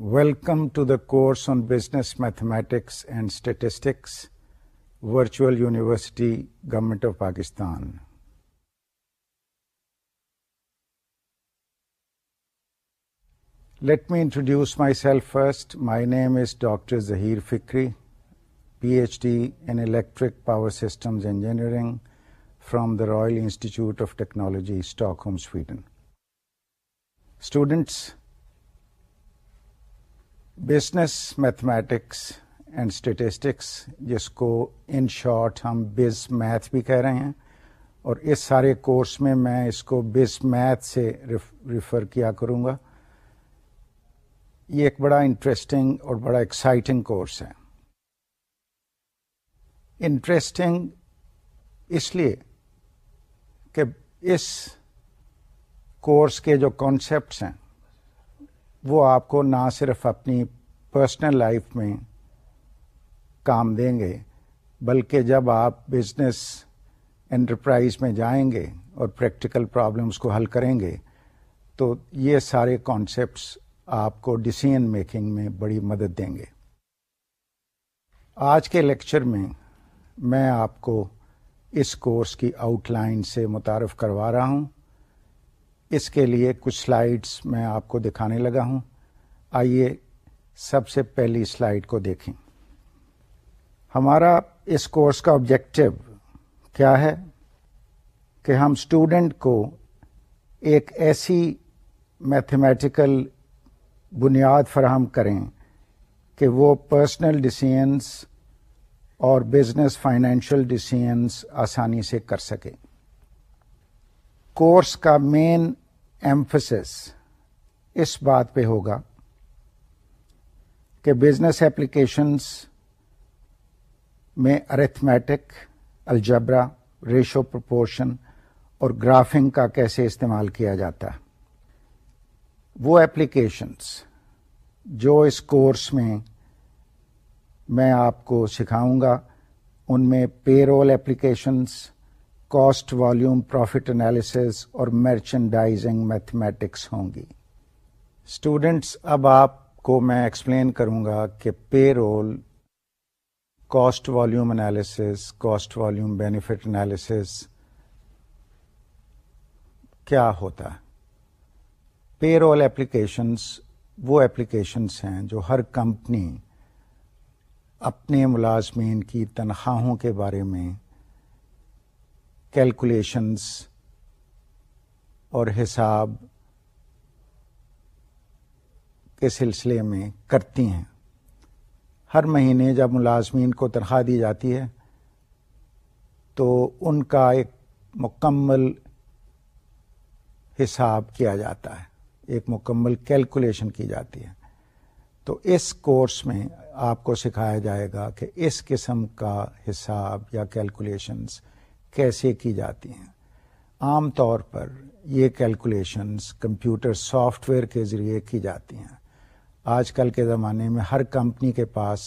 Welcome to the course on Business Mathematics and Statistics, Virtual University, Government of Pakistan. Let me introduce myself first. My name is Dr. Zaheer Fikri, PhD in Electric Power Systems Engineering from the Royal Institute of Technology, Stockholm, Sweden. Students, business mathematics and statistics جس کو in short ہم بز math بھی کہہ رہے ہیں اور اس سارے کورس میں میں اس کو بز میتھ سے ریفر کیا کروں گا یہ ایک بڑا انٹرسٹنگ اور بڑا ایکسائٹنگ کورس ہے انٹرسٹنگ اس لیے کہ اس کورس کے جو کانسیپٹس ہیں وہ آپ کو نہ صرف اپنی پرسنل لائف میں کام دیں گے بلکہ جب آپ بزنس انٹرپرائز میں جائیں گے اور پریکٹیکل پرابلمس کو حل کریں گے تو یہ سارے کانسیپٹس آپ کو ڈسیزن میکنگ میں بڑی مدد دیں گے آج کے لیکچر میں میں آپ کو اس کورس کی آؤٹ لائن سے متعارف کروا رہا ہوں اس کے لیے کچھ سلائڈس میں آپ کو دکھانے لگا ہوں آئیے سب سے پہلی سلائڈ کو دیکھیں ہمارا اس کورس کا آبجیکٹو کیا ہے کہ ہم اسٹوڈنٹ کو ایک ایسی میتھمیٹیکل بنیاد فراہم کریں کہ وہ پرسنل ڈسیزنس اور بزنس فائنینشیل ڈسیجنس آسانی سے کر سکے کورس کا مین ایمفسس اس بات پہ ہوگا کہ بزنس ایپلیکیشنس میں ارتھمیٹک الجبرا ریشو پرپورشن اور گرافنگ کا کیسے استعمال کیا جاتا ہے وہ ایپلیکیشنس جو اس کورس میں میں آپ کو سکھاؤں گا ان میں payroll applications cost volume profit analysis اور مرچنڈائزنگ میتھمیٹکس ہوں گی اسٹوڈینٹس اب آپ کو میں ایکسپلین کروں گا کہ payroll cost volume analysis cost volume benefit analysis کیا ہوتا ہے پے رول ایپلیکیشنس وہ ایپلیکیشنس ہیں جو ہر کمپنی اپنے ملازمین کی تنخواہوں کے بارے میں کیلکولیشنس اور حساب کے سلسلے میں کرتی ہیں ہر مہینے جب ملازمین کو تنخواہ دی جاتی ہے تو ان کا ایک مکمل حساب کیا جاتا ہے ایک مکمل کیلکولیشن کی جاتی ہے تو اس کورس میں آپ کو سکھایا جائے گا کہ اس قسم کا حساب یا کیلکولیشنس کیسے کی جاتی ہیں عام طور پر یہ کیلکولیشنز کمپیوٹر سافٹ ویئر کے ذریعے کی جاتی ہیں آج کل کے زمانے میں ہر کمپنی کے پاس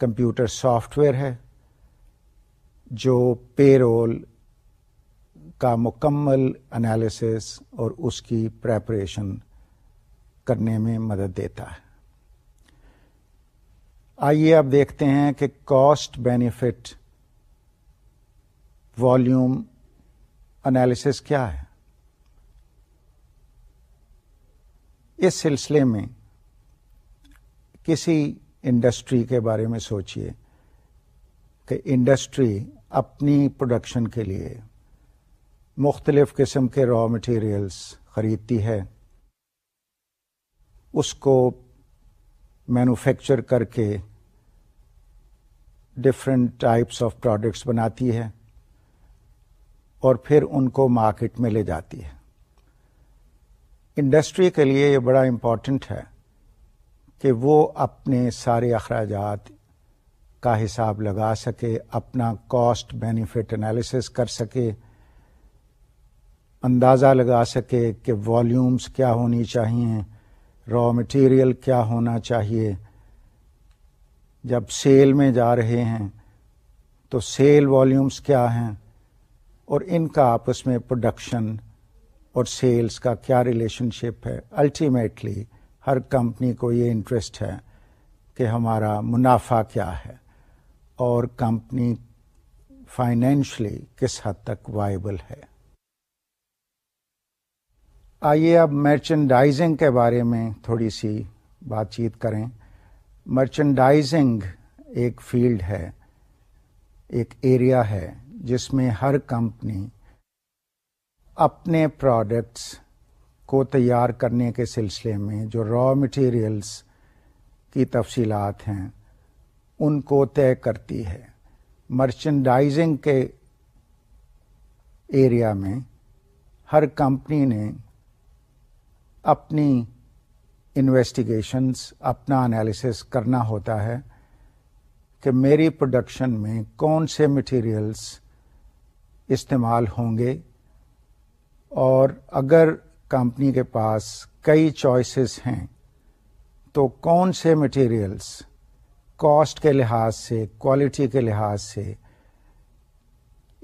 کمپیوٹر سافٹ ویئر ہے جو پے رول کا مکمل انالیسس اور اس کی پریپریشن کرنے میں مدد دیتا ہے آئیے آپ دیکھتے ہیں کہ کاسٹ بینیفٹ والیوم انالیسس کیا ہے اس سلسلے میں کسی انڈسٹری کے بارے میں سوچئے کہ انڈسٹری اپنی پروڈکشن کے لیے مختلف قسم کے را مٹیریلس خریدتی ہے اس کو مینوفیکچر کر کے ڈفرینٹ ٹائپس آف پروڈکٹس بناتی ہے اور پھر ان کو مارکیٹ میں لے جاتی ہے انڈسٹری کے لیے یہ بڑا امپورٹنٹ ہے کہ وہ اپنے سارے اخراجات کا حساب لگا سکے اپنا کاسٹ بینیفٹ انالیسس کر سکے اندازہ لگا سکے کہ والیومز کیا ہونی چاہیے را مٹیریل کیا ہونا چاہیے جب سیل میں جا رہے ہیں تو سیل والیومز کیا ہیں اور ان کا آپس میں پروڈکشن اور سیلز کا کیا ریلیشن شپ ہے الٹیمیٹلی ہر کمپنی کو یہ انٹرسٹ ہے کہ ہمارا منافع کیا ہے اور کمپنی فائنینشلی کس حد تک وائبل ہے آئیے اب مرچنڈائزنگ کے بارے میں تھوڑی سی بات چیت کریں مرچنڈائزنگ ایک فیلڈ ہے ایک ایریا ہے جس میں ہر کمپنی اپنے پروڈکٹس کو تیار کرنے کے سلسلے میں جو را مٹیریلس کی تفصیلات ہیں ان کو طے کرتی ہے مرچنڈائزنگ کے ایریا میں ہر کمپنی نے اپنی انویسٹیگیشنس اپنا انالیسس کرنا ہوتا ہے کہ میری پروڈکشن میں کون سے مٹیریلس استعمال ہوں گے اور اگر کمپنی کے پاس کئی چوائسیز ہیں تو کون سے مٹیریلس کاسٹ کے لحاظ سے کوالٹی کے لحاظ سے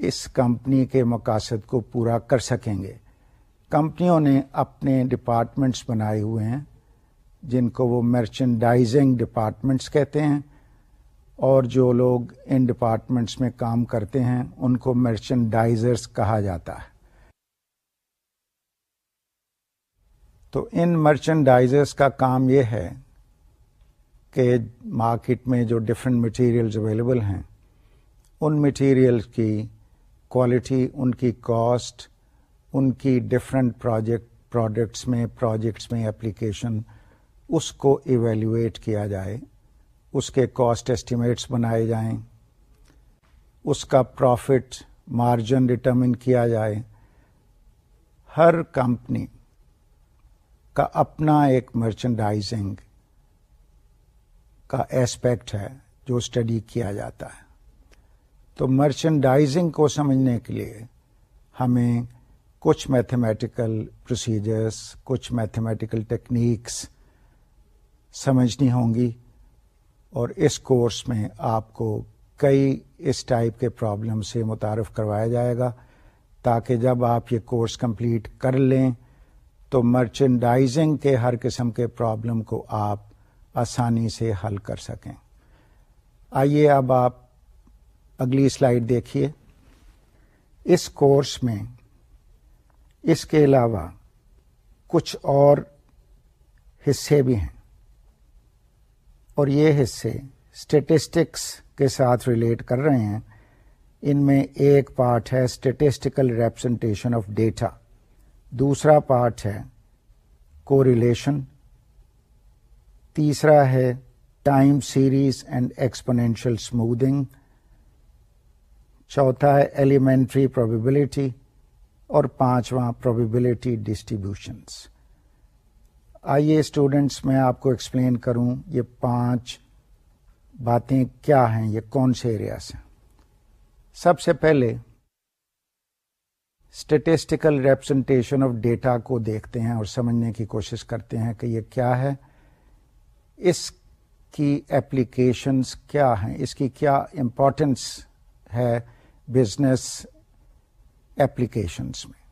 اس کمپنی کے مقاصد کو پورا کر سکیں گے کمپنیوں نے اپنے ڈپارٹمنٹس بنائے ہوئے ہیں جن کو وہ مرچنڈائزنگ ڈپارٹمنٹس کہتے ہیں اور جو لوگ ان ڈپارٹمنٹس میں کام کرتے ہیں ان کو مرچنڈائزرس کہا جاتا ہے تو ان مرچنڈائزرس کا کام یہ ہے کہ مارکیٹ میں جو ڈفرینٹ مٹیریلز اویلیبل ہیں ان مٹیریل کی کوالٹی ان کی کاسٹ ان کی ڈفرینٹ پروجیکٹ پروڈکٹس میں پروجیکٹس میں اپلیکیشن اس کو ایویلویٹ کیا جائے اس کے کاسٹ ایسٹیمیٹس بنائے جائیں اس کا پروفٹ مارجن ڈٹرمن کیا جائے ہر کمپنی کا اپنا ایک مرچنڈائزنگ کا ایسپیکٹ ہے جو اسٹڈی کیا جاتا ہے تو مرچنڈائزنگ کو سمجھنے کے لیے ہمیں کچھ میتھمیٹیکل پروسیجرس کچھ میتھمیٹیکل ٹیکنیکس سمجھنی ہوں گی اور اس کورس میں آپ کو کئی اس ٹائپ کے پرابلم سے متعارف کروایا جائے گا تاکہ جب آپ یہ کورس کمپلیٹ کر لیں تو مرچنڈائزنگ کے ہر قسم کے پرابلم کو آپ آسانی سے حل کر سکیں آئیے اب آپ اگلی سلائیڈ دیکھیے اس کورس میں اس کے علاوہ کچھ اور حصے بھی ہیں اور یہ حصے اسٹیٹسٹکس کے ساتھ ریلیٹ کر رہے ہیں ان میں ایک پارٹ ہے اسٹیٹسٹیکل ریپرزنٹیشن آف ڈیٹا دوسرا پارٹ ہے کو ریلیشن تیسرا ہے time series and exponential smoothing چوتھا ہے ایلیمنٹری پروبیبلٹی اور پانچواں پروبیبلٹی ڈسٹریبیوشنس آئیے اسٹوڈینٹس میں آپ کو ایکسپلین کروں یہ پانچ باتیں کیا ہیں یہ کون سے ایریا سے سب سے پہلے اسٹیٹسٹیکل ریپرزنٹیشن آف ڈیٹا کو دیکھتے ہیں اور سمجھنے کی کوشش کرتے ہیں کہ یہ کیا ہے اس کی ایپلیکیشنس کیا ہیں اس کی کیا امپورٹینس ہے بزنس ایپلیکیشنس میں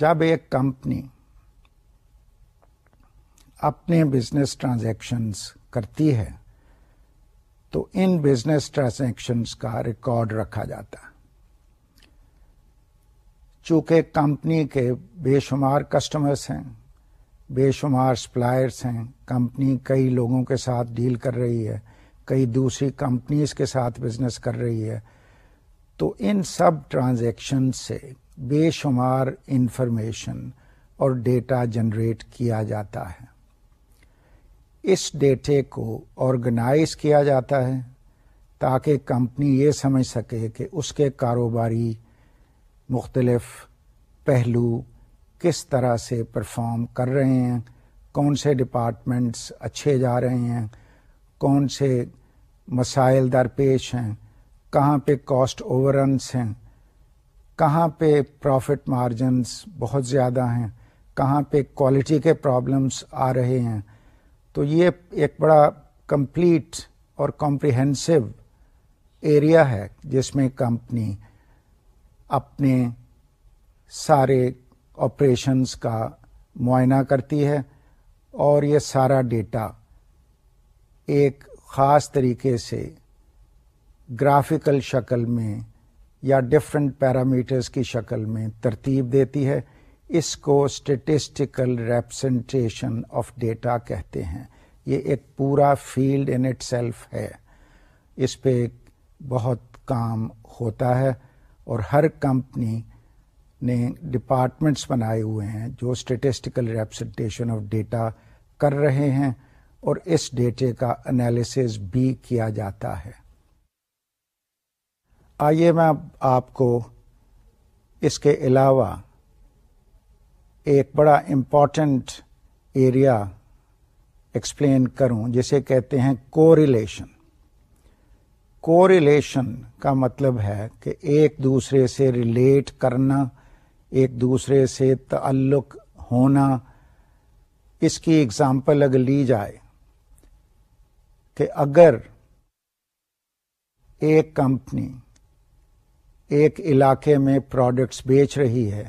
جب ایک کمپنی اپنے بزنس ٹرانزیکشنس کرتی ہے تو ان بزنس ٹرانزیکشنس کا ریکارڈ رکھا جاتا ہے چونکہ کمپنی کے بے شمار کسٹمرس ہیں بے شمار سپلائرس ہیں کمپنی کئی لوگوں کے ساتھ ڈیل کر رہی ہے کئی دوسری کمپنیز کے ساتھ بزنس کر رہی ہے تو ان سب ٹرانزیکشن سے بے شمار انفارمیشن اور ڈیٹا جنریٹ کیا جاتا ہے اس ڈیٹے کو آرگنائز کیا جاتا ہے تاکہ کمپنی یہ سمجھ سکے کہ اس کے کاروباری مختلف پہلو کس طرح سے پرفارم کر رہے ہیں کون سے ڈپارٹمنٹس اچھے جا رہے ہیں کون سے مسائل درپیش ہیں کہاں پہ کاسٹ اوورنس ہیں کہاں پہ پروفٹ مارجنس بہت زیادہ ہیں کہاں پہ کوالٹی کے پرابلمس آ رہے ہیں تو یہ ایک بڑا کمپلیٹ اور کمپریہنسو ایریا ہے جس میں کمپنی اپنے سارے آپریشنس کا معائنہ کرتی ہے اور یہ سارا ڈیٹا ایک خاص طریقے سے گرافیکل شکل میں یا ڈفرینٹ پیرامیٹرس کی شکل میں ترتیب دیتی ہے اس کو اسٹیٹسٹیکل ریپرزینٹیشن آف ڈیٹا کہتے ہیں یہ ایک پورا فیلڈ ان اٹ سیلف ہے اس پہ بہت کام ہوتا ہے اور ہر کمپنی نے ڈپارٹمنٹس بنائے ہوئے ہیں جو اسٹیٹسٹیکل ریپرزنٹیشن آف ڈیٹا کر رہے ہیں اور اس ڈیٹے کا انالیسز بھی کیا جاتا ہے آئیے میں آپ کو اس کے علاوہ ایک بڑا امپورٹنٹ ایریا ایکسپلین کروں جسے کہتے ہیں کو ریلیشن کو ریلیشن کا مطلب ہے کہ ایک دوسرے سے ریلیٹ کرنا ایک دوسرے سے تعلق ہونا اس کی اگزامپل اگر لی جائے کہ اگر ایک کمپنی ایک علاقے میں پروڈکٹس بیچ رہی ہے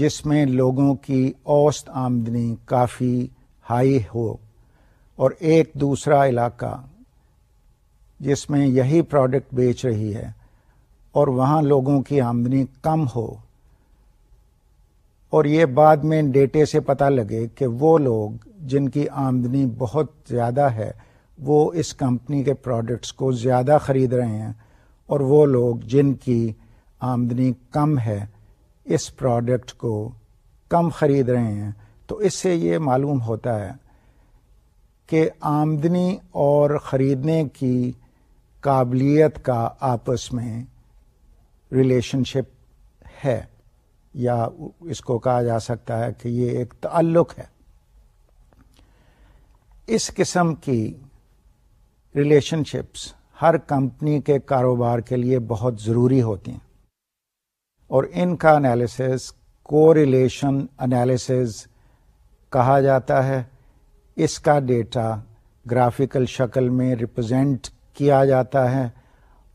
جس میں لوگوں کی اوسط آمدنی کافی ہائی ہو اور ایک دوسرا علاقہ جس میں یہی پروڈکٹ بیچ رہی ہے اور وہاں لوگوں کی آمدنی کم ہو اور یہ بعد میں ڈیٹے سے پتہ لگے کہ وہ لوگ جن کی آمدنی بہت زیادہ ہے وہ اس کمپنی کے پروڈکٹس کو زیادہ خرید رہے ہیں اور وہ لوگ جن کی آمدنی کم ہے اس پروڈکٹ کو کم خرید رہے ہیں تو اس سے یہ معلوم ہوتا ہے کہ آمدنی اور خریدنے کی قابلیت کا آپس میں ریلیشن شپ ہے یا اس کو کہا جا سکتا ہے کہ یہ ایک تعلق ہے اس قسم کی ریلیشن شپس ہر کمپنی کے کاروبار کے لیے بہت ضروری ہوتی ہیں اور ان کا انالیسز کو ریلیشن انالیسز کہا جاتا ہے اس کا ڈیٹا گرافیکل شکل میں ریپرزینٹ کیا جاتا ہے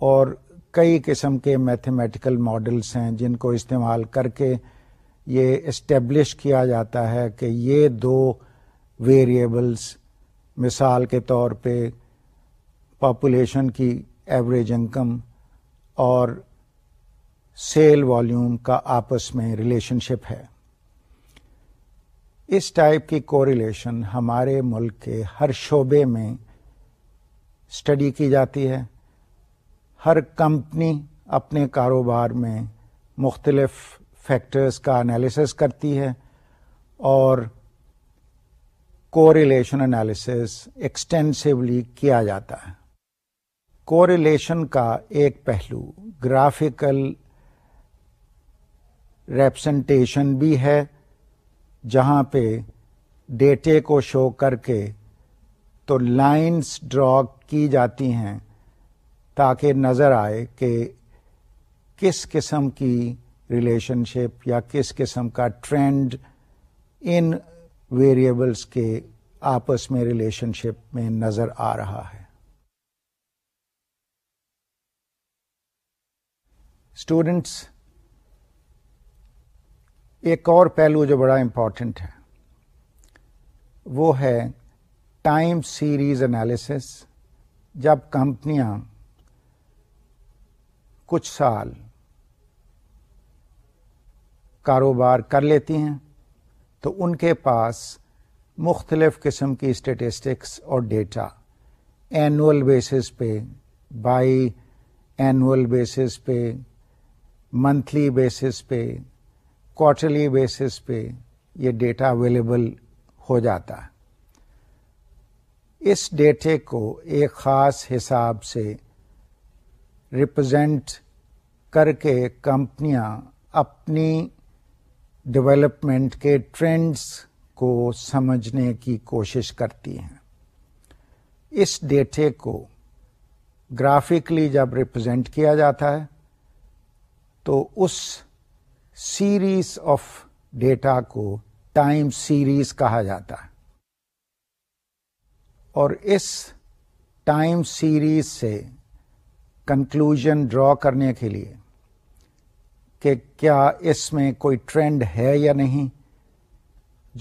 اور کئی قسم کے میتھمیٹیکل ماڈلس ہیں جن کو استعمال کر کے یہ اسٹیبلش کیا جاتا ہے کہ یہ دو ویریبلس مثال کے طور پہ پاپولیشن کی ایوریج انکم اور سیل والیوم کا آپس میں ریلیشن شپ ہے اس ٹائپ کی کو ریلیشن ہمارے ملک کے ہر شعبے میں اسٹڈی کی جاتی ہے ہر کمپنی اپنے کاروبار میں مختلف فیکٹرز کا انالیسس کرتی ہے اور کوریلیشن انالیسس ایکسٹینسولی کیا جاتا ہے کوریلیشن کا ایک پہلو گرافیکل ریپسنٹیشن بھی ہے جہاں پہ ڈیٹے کو شو کر کے تو لائنس ڈرا کی جاتی ہیں تاکہ نظر آئے کہ کس قسم کی ریلیشن شپ یا کس قسم کا ٹرینڈ ان ویریبلس کے آپس میں ریلیشن شپ میں نظر آ رہا ہے اسٹوڈینٹس ایک اور پہلو جو بڑا امپورٹنٹ ہے وہ ہے ٹائم سیریز انالیسس جب کمپنیاں کچھ سال کاروبار کر لیتی ہیں تو ان کے پاس مختلف قسم کی اسٹیٹسٹکس اور ڈیٹا اینوئل بیسس پہ بائی اینوئل بیسس پہ منتھلی بیسس پہ کوارٹرلی بیسس پہ یہ ڈیٹا اویلیبل ہو جاتا ہے اس ڈیٹے کو ایک خاص حساب سے ریپرزینٹ کر کے کمپنیاں اپنی ڈویلپمنٹ کے ٹرینڈس کو سمجھنے کی کوشش کرتی ہیں اس ڈیٹے کو گرافکلی جب ریپرزینٹ کیا جاتا ہے تو اس سیریز آف ڈیٹا کو ٹائم سیریز کہا جاتا ہے اور اس ٹائم سیریز سے کنکلوژن ڈرا کرنے کے لیے کہ کیا اس میں کوئی ٹرینڈ ہے یا نہیں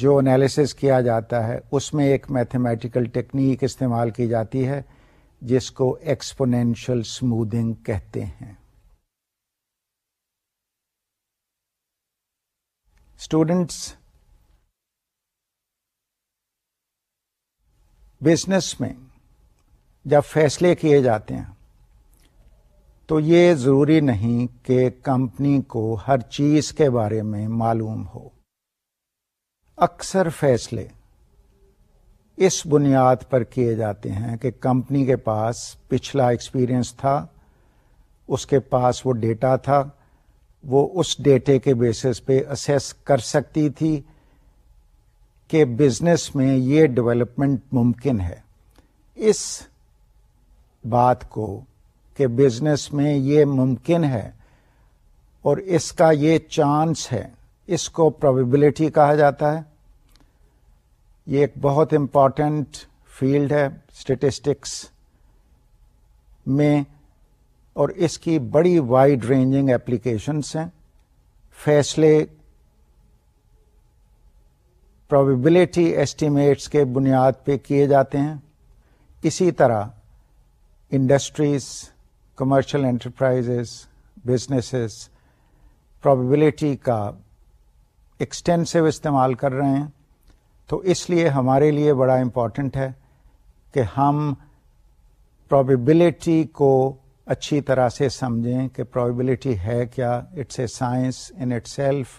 جو انالیسس کیا جاتا ہے اس میں ایک میتھمیٹیکل ٹیکنیک استعمال کی جاتی ہے جس کو ایکسپونینشل اسموتنگ کہتے ہیں اسٹوڈینٹس بزنس میں جب فیصلے کیے جاتے ہیں تو یہ ضروری نہیں کہ کمپنی کو ہر چیز کے بارے میں معلوم ہو اکثر فیصلے اس بنیاد پر کیے جاتے ہیں کہ کمپنی کے پاس پچھلا ایکسپیرئنس تھا اس کے پاس وہ ڈیٹا تھا وہ اس ڈیٹے کے بیسس پہ اسیس کر سکتی تھی کہ بزنس میں یہ ڈیولپمنٹ ممکن ہے اس بات کو کہ بزنس میں یہ ممکن ہے اور اس کا یہ چانس ہے اس کو پرابیبلٹی کہا جاتا ہے یہ ایک بہت امپارٹینٹ فیلڈ ہے اسٹیٹسٹکس میں اور اس کی بڑی وائڈ رینجنگ اپلیکیشنس ہیں فیصلے پرابیبلٹی ایسٹیمیٹس کے بنیاد پہ کیے جاتے ہیں اسی طرح industries commercial enterprises businesses probability کا ایکسٹینسو استعمال کر رہے ہیں تو اس لیے ہمارے لیے بڑا امپورٹنٹ ہے کہ ہم پرابیبلٹی کو اچھی طرح سے سمجھیں کہ پرابیبلٹی ہے کیا it's a science in itself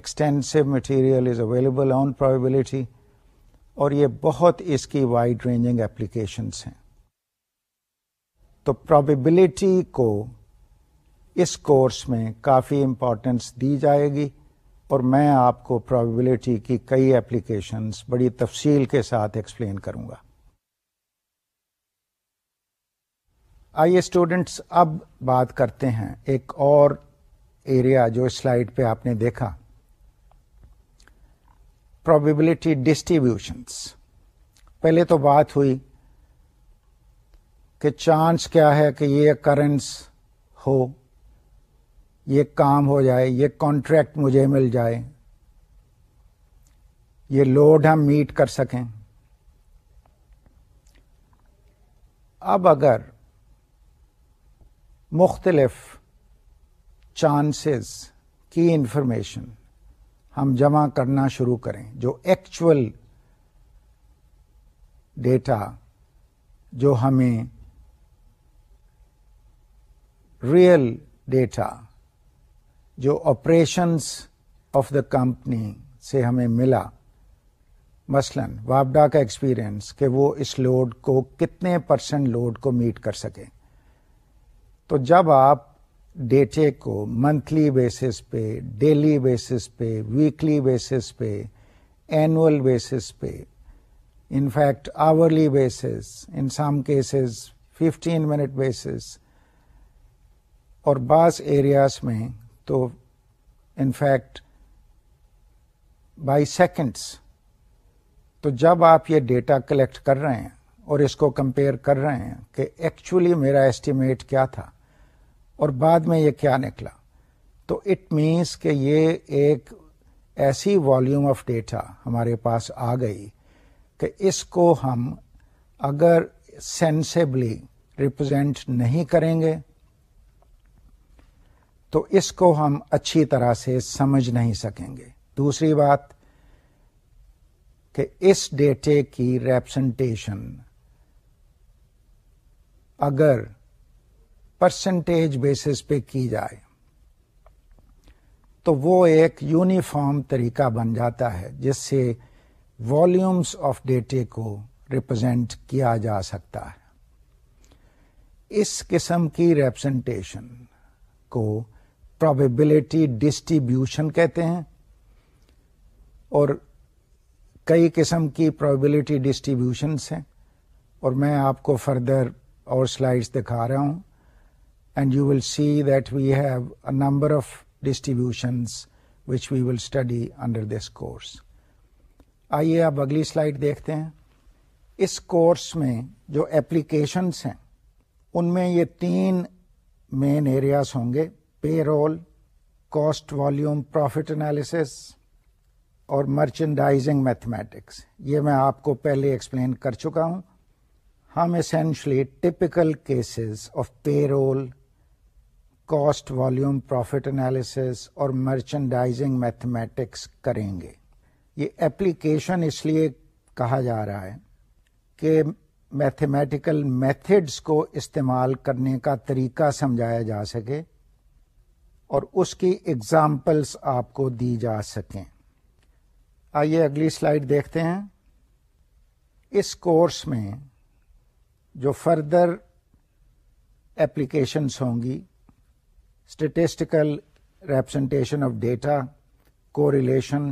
extensive material is available on probability اور یہ بہت اس کی وائڈ رینجنگ اپلیکیشنس ہیں تو پرابیبلٹی کو اس کورس میں کافی امپورٹینس دی جائے گی اور میں آپ کو پرابیبلٹی کی کئی اپلیکیشنس بڑی تفصیل کے ساتھ ایکسپلین کروں گا آئیے اسٹوڈینٹس اب بات کرتے ہیں ایک اور ایریا جو سلائڈ پہ آپ نے دیکھا پرابیبلٹی ڈسٹریبیوشنس پہلے تو بات ہوئی کہ چانس کیا ہے کہ یہ کرنس ہو یہ کام ہو جائے یہ کانٹریکٹ مجھے مل جائے یہ لوڈ ہم میٹ کر سکیں اب اگر مختلف چانسز کی انفارمیشن ہم جمع کرنا شروع کریں جو ایکچول ڈیٹا جو ہمیں ریئل ڈیٹا جو آپریشنس آف دا کمپنی سے ہمیں ملا مثلا وابڈا کا ایکسپیرئنس کہ وہ اس لوڈ کو کتنے پرسنٹ لوڈ کو میٹ کر سکیں تو جب آپ ڈیٹے کو منتھلی بیسس پہ ڈیلی بیسس پہ ویکلی بیسس پہ اینوئل بیسس پہ in fact hourly basis in some cases fifteen minute basis اور بعض ایریاز میں تو ان فیکٹ بائی سیکنڈس تو جب آپ یہ ڈیٹا کلیکٹ کر رہے ہیں اور اس کو کمپیئر کر رہے ہیں کہ ایکچولی میرا ایسٹیمیٹ کیا تھا اور بعد میں یہ کیا نکلا تو اٹ مینس کہ یہ ایک ایسی والیوم آف ڈیٹا ہمارے پاس آ گئی کہ اس کو ہم اگر سینسبلی ریپرزینٹ نہیں کریں گے تو اس کو ہم اچھی طرح سے سمجھ نہیں سکیں گے دوسری بات کہ اس ڈیٹے کی ریپرزینٹیشن اگر پرسنٹیج بیسس پہ کی جائے تو وہ ایک یونیفارم طریقہ بن جاتا ہے جس سے والیومس آف ڈیٹے کو ریپرزینٹ کیا جا سکتا ہے اس قسم کی ریپرزینٹیشن کو پرابیبلٹی ڈسٹریبیوشن کہتے ہیں اور کئی قسم کی پرابیبلٹی ڈسٹریبیوشنس ہیں اور میں آپ کو فردر اور سلائڈس دکھا رہا ہوں see that we have number of distributions which we will study under this course آئیے آپ اگلی سلائڈ دیکھتے ہیں اس کورس میں جو ایپلیکیشنس ہیں ان میں یہ تین مین ایریاز ہوں گے payroll cost volume profit analysis اور مرچنڈائزنگ میتھمیٹکس یہ میں آپ کو پہلے ایکسپلین کر چکا ہوں ہم essentially typical cases of payroll cost volume profit analysis اور مرچنڈائزنگ میتھمیٹکس کریں گے یہ ایپلیکیشن اس لیے کہا جا رہا ہے کہ میتھمیٹیکل میتھڈس کو استعمال کرنے کا طریقہ سمجھایا جا سکے اور اس کی اگزامپلس آپ کو دی جا سکیں آئیے اگلی سلائڈ دیکھتے ہیں اس کورس میں جو فردر ایپلیکیشنس ہوں گی statistical representation of data correlation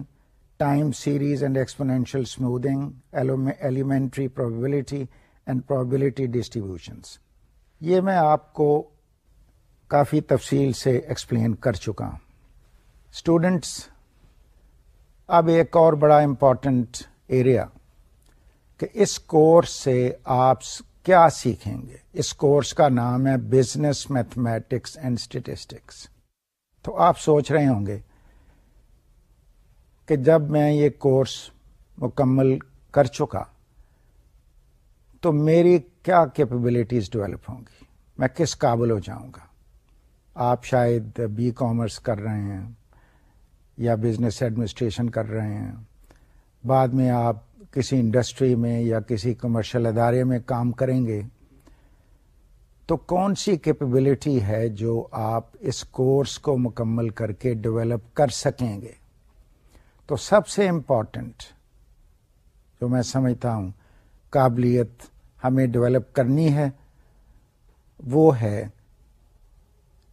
time series and exponential smoothing elementary probability and probability distributions یہ میں آپ کو کافی تفصیل سے ایکسپلین کر چکا ہوں اسٹوڈنٹس اب ایک اور بڑا امپورٹنٹ ایریا کہ اس کورس سے آپ کیا سیکھیں گے اس کورس کا نام ہے بزنس میتھمیٹکس اینڈ اسٹیٹسٹکس تو آپ سوچ رہے ہوں گے کہ جب میں یہ کورس مکمل کر چکا تو میری کیا کیپبلٹیز ڈیولپ ہوں گی میں کس قابل ہو جاؤں گا آپ شاید بی کامرس کر رہے ہیں یا بزنس ایڈمنسٹریشن کر رہے ہیں بعد میں آپ کسی انڈسٹری میں یا کسی کمرشل ادارے میں کام کریں گے تو کون سی کیپبلٹی ہے جو آپ اس کورس کو مکمل کر کے ڈیولپ کر سکیں گے تو سب سے امپورٹنٹ جو میں سمجھتا ہوں قابلیت ہمیں ڈیولپ کرنی ہے وہ ہے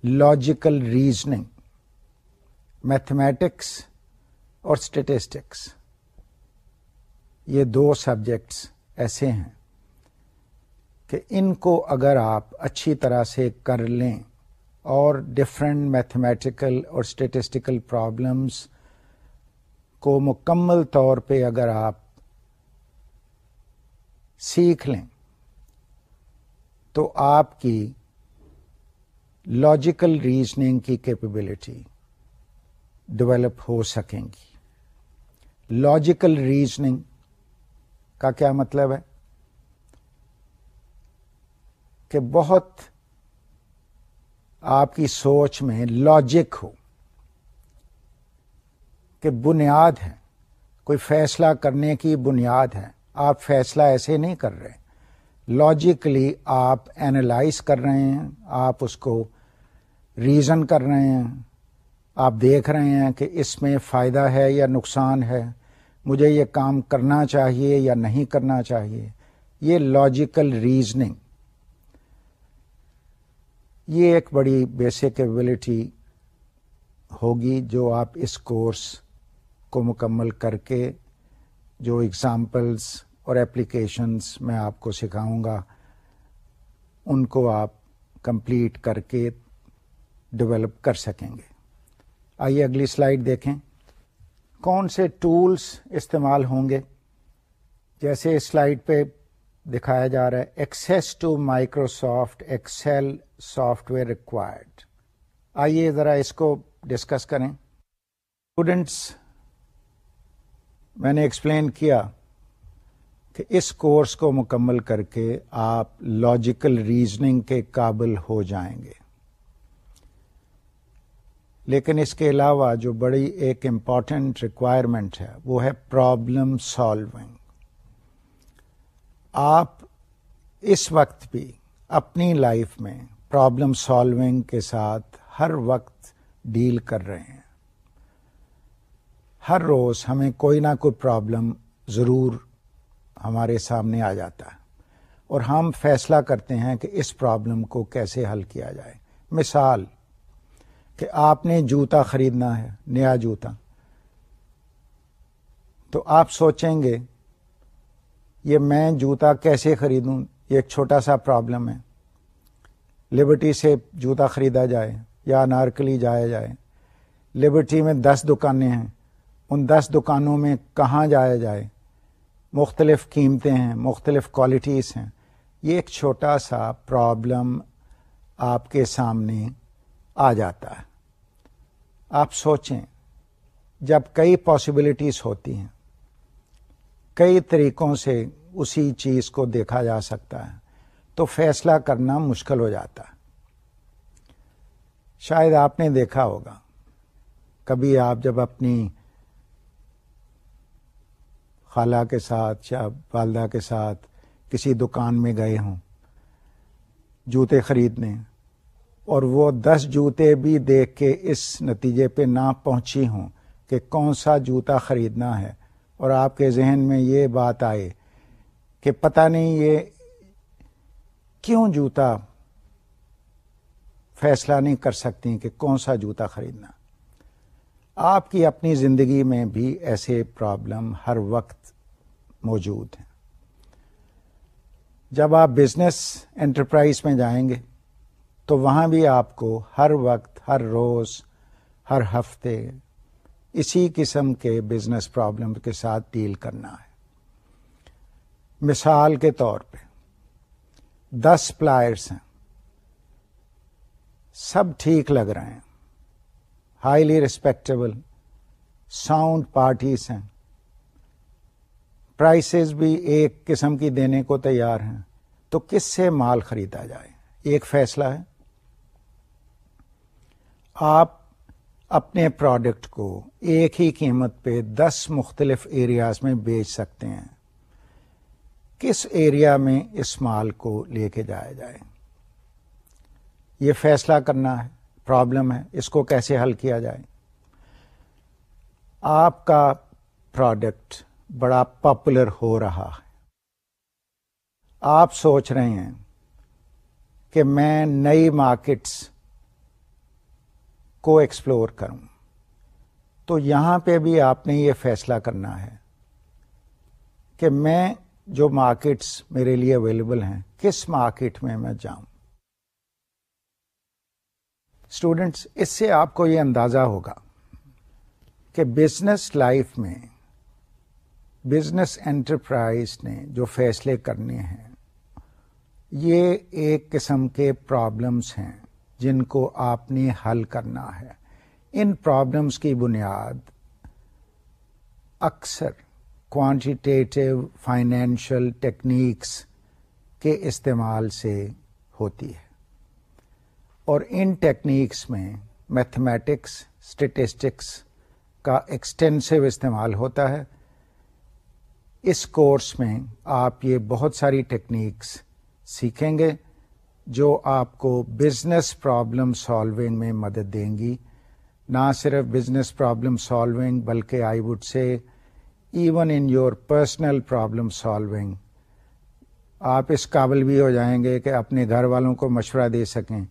لاجیکل ریزننگ میتھمیٹکس اور اسٹیٹسٹکس یہ دو سبجیکٹس ایسے ہیں کہ ان کو اگر آپ اچھی طرح سے کر لیں اور ڈفرینٹ میتھمیٹیکل اور اسٹیٹسٹیکل پرابلمس کو مکمل طور پہ اگر آپ سیکھ لیں تو آپ کی لاجیکل ریزننگ کی کیپبلٹی ڈیولپ ہو سکیں گی لاجیکل ریزننگ کا کیا مطلب ہے کہ بہت آپ کی سوچ میں لاجک ہو کہ بنیاد ہے کوئی فیصلہ کرنے کی بنیاد ہے آپ فیصلہ ایسے نہیں کر رہے لاجکلی آپ اینالائز کر رہے ہیں آپ اس کو ریزن کر رہے ہیں آپ دیکھ رہے ہیں کہ اس میں فائدہ ہے یا نقصان ہے مجھے یہ کام کرنا چاہیے یا نہیں کرنا چاہیے یہ لاجیکل ریزننگ یہ ایک بڑی بیسک ایبلٹی ہوگی جو آپ اس کورس کو مکمل کر کے جو ایگزامپلس اور اپلیکیشنس میں آپ کو سکھاؤں گا ان کو آپ کمپلیٹ کر کے ڈیولپ کر سکیں گے آئیے اگلی سلائیڈ دیکھیں کون سے ٹولس استعمال ہوں گے جیسے سلائڈ پہ دکھایا جا رہا ہے access to Microsoft Excel software required آئیے ذرا اس کو ڈسکس کریں اسٹوڈینٹس میں نے ایکسپلین کیا کہ اس کورس کو مکمل کر کے آپ لاجیکل ریزننگ کے قابل ہو جائیں گے لیکن اس کے علاوہ جو بڑی ایک امپورٹنٹ ریکوائرمنٹ ہے وہ ہے پرابلم سالونگ آپ اس وقت بھی اپنی لائف میں پرابلم سالونگ کے ساتھ ہر وقت ڈیل کر رہے ہیں ہر روز ہمیں کوئی نہ کوئی پرابلم ضرور ہمارے سامنے آ جاتا ہے اور ہم فیصلہ کرتے ہیں کہ اس پرابلم کو کیسے حل کیا جائے مثال کہ آپ نے جوتا خریدنا ہے نیا جوتا تو آپ سوچیں گے یہ میں جوتا کیسے خریدوں یہ ایک چھوٹا سا پرابلم ہے لبرٹی سے جوتا خریدا جائے یا انارکلی جایا جائے لبرٹی میں دس دکانیں ہیں ان دس دکانوں میں کہاں جایا جائے مختلف قیمتیں ہیں مختلف کوالٹیز ہیں یہ ایک چھوٹا سا پرابلم آپ کے سامنے آ جاتا ہے آپ سوچیں جب کئی پاسبلٹیز ہوتی ہیں کئی طریقوں سے اسی چیز کو دیکھا جا سکتا ہے تو فیصلہ کرنا مشکل ہو جاتا ہے شاید آپ نے دیکھا ہوگا کبھی آپ جب اپنی خالہ کے ساتھ یا والدہ کے ساتھ کسی دکان میں گئے ہوں جوتے خریدنے اور وہ دس جوتے بھی دیکھ کے اس نتیجے پہ نہ پہنچی ہوں کہ کون سا جوتا خریدنا ہے اور آپ کے ذہن میں یہ بات آئے کہ پتہ نہیں یہ کیوں جوتا فیصلہ نہیں کر سکتی کہ کون سا جوتا خریدنا آپ کی اپنی زندگی میں بھی ایسے پرابلم ہر وقت موجود ہیں جب آپ بزنس انٹرپرائز میں جائیں گے تو وہاں بھی آپ کو ہر وقت ہر روز ہر ہفتے اسی قسم کے بزنس پرابلم کے ساتھ ڈیل کرنا ہے مثال کے طور پہ دس پلائرس ہیں سب ٹھیک لگ رہے ہیں ہائیلی ریسپیکٹیبل ساؤنڈ پارٹیز ہیں پرائسز بھی ایک قسم کی دینے کو تیار ہیں تو کس سے مال خریدا جائے ایک فیصلہ ہے آپ اپنے پروڈکٹ کو ایک ہی قیمت پہ دس مختلف ایریاز میں بیچ سکتے ہیں کس ایریا میں اس مال کو لے کے جایا جائے یہ فیصلہ کرنا ہے پرابلم ہے اس کو کیسے حل کیا جائے آپ کا پروڈکٹ بڑا پاپولر ہو رہا ہے آپ سوچ رہے ہیں کہ میں نئی مارکیٹس کو ایکسپلور کروں تو یہاں پہ بھی آپ نے یہ فیصلہ کرنا ہے کہ میں جو مارکیٹس میرے لیے اویلیبل ہیں کس مارکیٹ میں میں جاؤں اسٹوڈینٹس اس سے آپ کو یہ اندازہ ہوگا کہ بزنس لائف میں بزنس انٹرپرائز نے جو فیصلے کرنے ہیں یہ ایک قسم کے پرابلمس ہیں جن کو آپ نے حل کرنا ہے ان پرابلمس کی بنیاد اکثر کوانٹیٹیو فائنینشل ٹیکنیکس کے استعمال سے ہوتی ہے اور ان ٹیکنیکس میں میتھمیٹکس اسٹیٹسٹکس کا ایکسٹینسو استعمال ہوتا ہے اس کورس میں آپ یہ بہت ساری ٹیکنیکس سیکھیں گے جو آپ کو بزنس پرابلم سالونگ میں مدد دیں گی نہ صرف بزنس پرابلم سالونگ بلکہ I would say even in your personal problem solving آپ اس قابل بھی ہو جائیں گے کہ اپنے گھر والوں کو مشورہ دے سکیں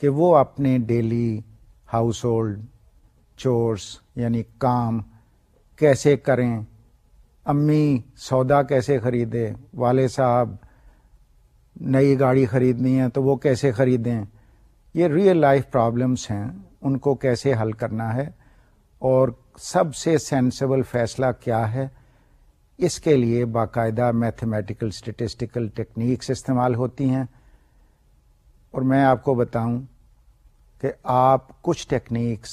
کہ وہ اپنے ڈیلی ہاؤس ہولڈ چورس یعنی کام کیسے کریں امی سودا کیسے خریدے والے صاحب نئی گاڑی خریدنی ہے تو وہ کیسے خریدیں یہ ریئل لائف پرابلمس ہیں ان کو کیسے حل کرنا ہے اور سب سے سینسیبل فیصلہ کیا ہے اس کے لیے باقاعدہ میتھمیٹیکل اسٹیٹسٹیکل ٹیکنیکس استعمال ہوتی ہیں اور میں آپ کو بتاؤں کہ آپ کچھ ٹیکنیکس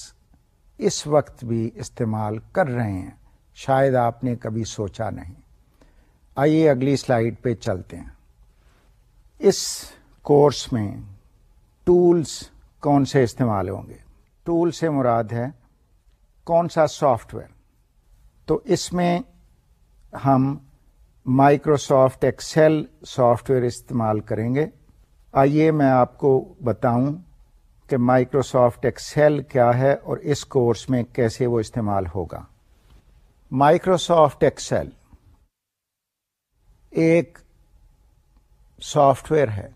اس وقت بھی استعمال کر رہے ہیں شاید آپ نے کبھی سوچا نہیں آئیے اگلی سلائیڈ پہ چلتے ہیں اس کورس میں ٹولس کون سے استعمال ہوں گے ٹول سے مراد ہے کون سا سافٹ ویئر تو اس میں ہم مائکروسافٹ ایکسل سافٹ ویئر استعمال کریں گے آئیے میں آپ کو بتاؤں کہ مائکروسافٹ ایکسل کیا ہے اور اس کورس میں کیسے وہ استعمال ہوگا مائکروسافٹ ایکسل ایک سافٹ ویئر ہے